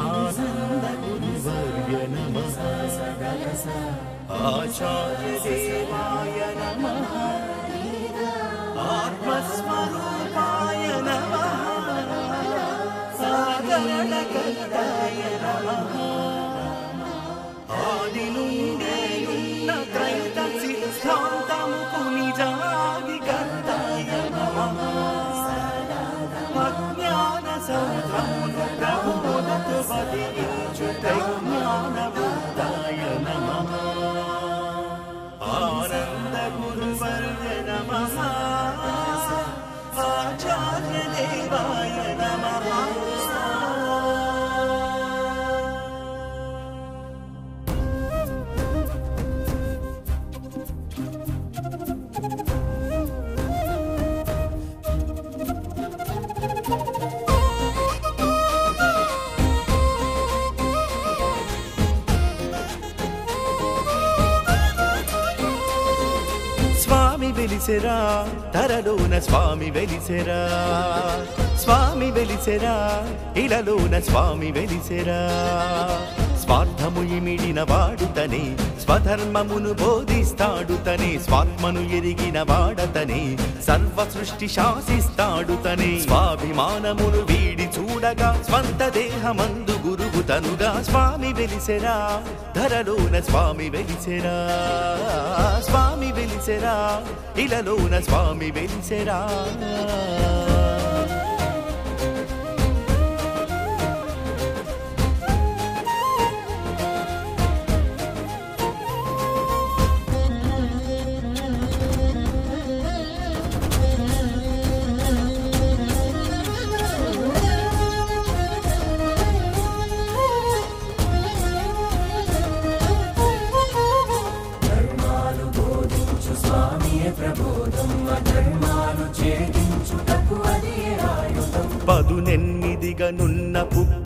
आनन्द गुरुवर्य नमः आचार्यदेवाय नमः आत्मस्वरूपाय नमः सागरकर्ताय नमः Thank you. స్వామి వెలిసెరా ధరలోన స్వామి వెలిసెరా. స్వామి వెలిసెరా ఇలలోన స్వామి వెలిసెరా. స్వార్థము ఇమిడిన వాడుతనే స్వధర్మమును బోధిస్తాడు తనే స్వాత్మను ఎరిగిన వాడతనే సర్వ సృష్టి శాసిస్తాడు తనే స్వాభిమానమును వీడి చూడగా స్వంత దేహమందు గురువు తనుగా స్వామి వెలిసెరా ధరలోన స్వామి వెలిసెరా స్వామి వెలిసెరా ఇలలోన స్వామి వెలిసెరా.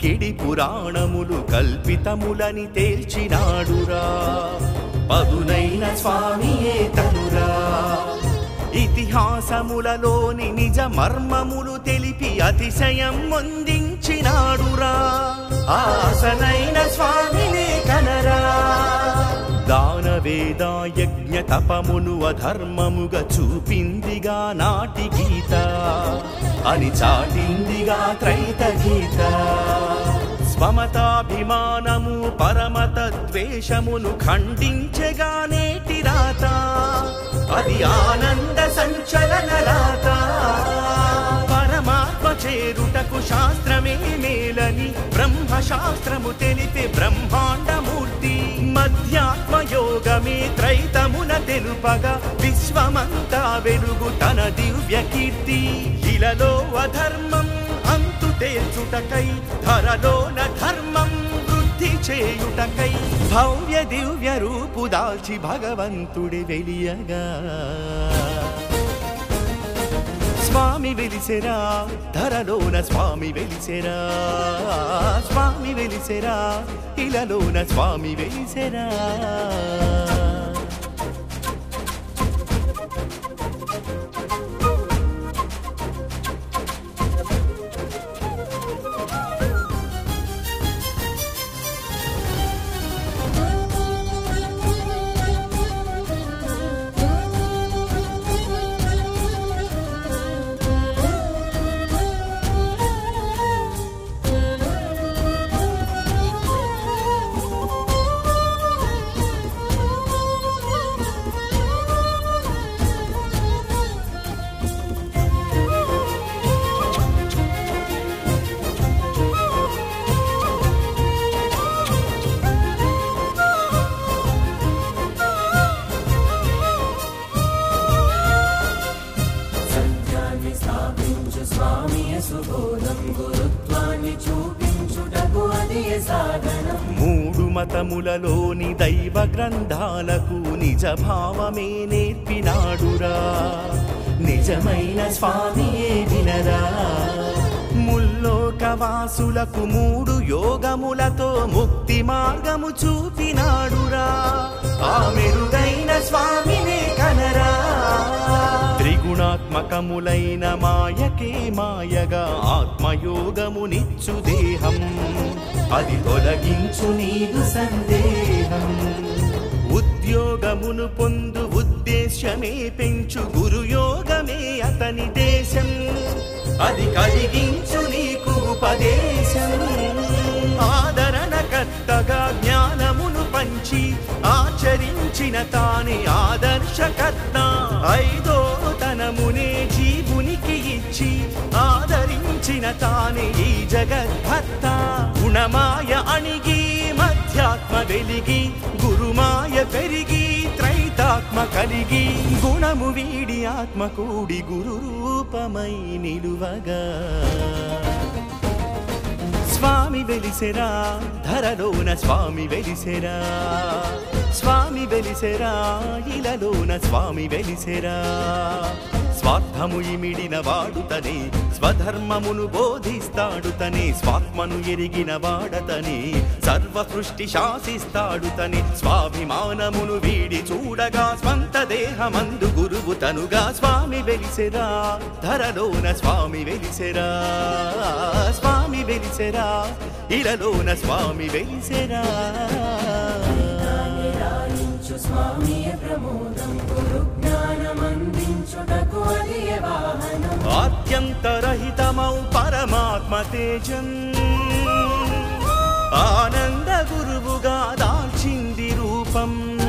పదునెన్నిదిగనున్న పురాణములు కల్పితములని తేల్చినాడురా. పదునైన స్వామియే తనురా. ఇతిహాసములలోని నిజ మర్మములు తెలిపి అతిశయం ముందించినాడురా. ఆసనైన స్వామి తపమును అధర్మముగా చూపిందిగా నాటి గీత. అని చాటిందిగా త్రైత గీత స్వమతాభిమానము పరమత ద్వేషమును ఖండించగా నేటి రాత. అది ఆనంద సంచలన రాత. పరమాత్మ చేరుటకు శాస్త్రమే మేలని బ్రహ్మ శాస్త్రము తెలుపగా విశ్వమంతా వెలుగు తన దివ్య కీర్తి. ఇలలో అధర్మం అంతు తేల్చుటకై ధరలోన ధర్మం వృద్ధి చేయుటకై. భవ్య దివ్య రూపు దాల్చి భగవంతుడి వెలియగా. స్వామి వెలిసెరా ధరలోన స్వామి వెలిసెరా. స్వామి వెలిసెరా ఇలలోన స్వామి వెలిసెరా. మూడు మతములలోని దైవ గ్రంథాలకు నిజ భావమే నేర్పినాడురా. నిజమైన స్వామియే వినరా ముల్లోకవాసులకు మూడు యోగములతో ముక్తి మార్గము చూపినాడురా. ఆ మెరుగైన స్వామినే ఆత్మకములైన మాయకే మాయగా ఆత్మయోగమునిచ్చు దేహం. అది తొలగించు నీదు సందేహం. ఉద్యోగమును పొందు ఉద్దేశ్యమే పెంచు గురుయోగమే అతని దేశం. అది కలిగించు నీకు ఉపదేశం. ఆదరణకర్తగా జ్ఞానమును పంచి ఆచరించిన తానే ఆదర్శకర్త. ఐదో ఆదరించిన తానే ఈ జగద్భర్త. గుణమాయ అణిగి మధ్యాత్మ వెలిగి గురుమాయ పెరిగి త్రైతాత్మ కలిగి. గుణము వీడి ఆత్మ కూడి గురు రూపమై నిలువగా. స్వామి వెలిసెరా ధరలోన స్వామి వెలిసెరా. స్వామి వెలిసెరా ఇలలోన స్వామి వెలిసెరా. స్వార్థము ఇమిడిన వాడుతనే స్వధర్మమును బోధిస్తాడు తనే స్వాత్మను ఎరిగిన వాడతనే సర్వ సృష్టి శాసిస్తాడు తనే స్వాభిమానమును వీడి చూడగా స్వంత దేహమందు గురువు తనుగా స్వామి వెలిసెరా ధరలోన స్వామి వెలిసెరా స్వామి వెలిసెరా ఇలలోన స్వామి వెలిసెరా. స్వామి ప్రమోదం గురు ఆద్యంతరహితమౌ పరమాత్మ తేజం. ఆనంద గురువుగా దాల్చింది రూపం.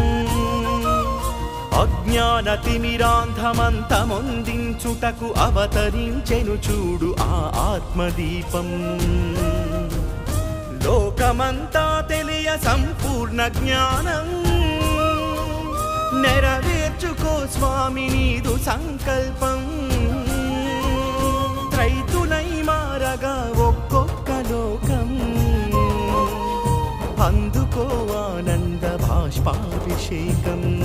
అజ్ఞాన తిమిరాంధమంతమొందించుటకు అవతరించెను చూడు ఆ ఆత్మదీపం. లోకమంతా తెలియ సంపూర్ణ జ్ఞానం. నెరవేర్చుకో స్వామి నీదు సంకల్పం. రైతులై మారగా ఒక్కొక్క లోకం. అందుకో ఆనంద బాష్పాభిషేకం.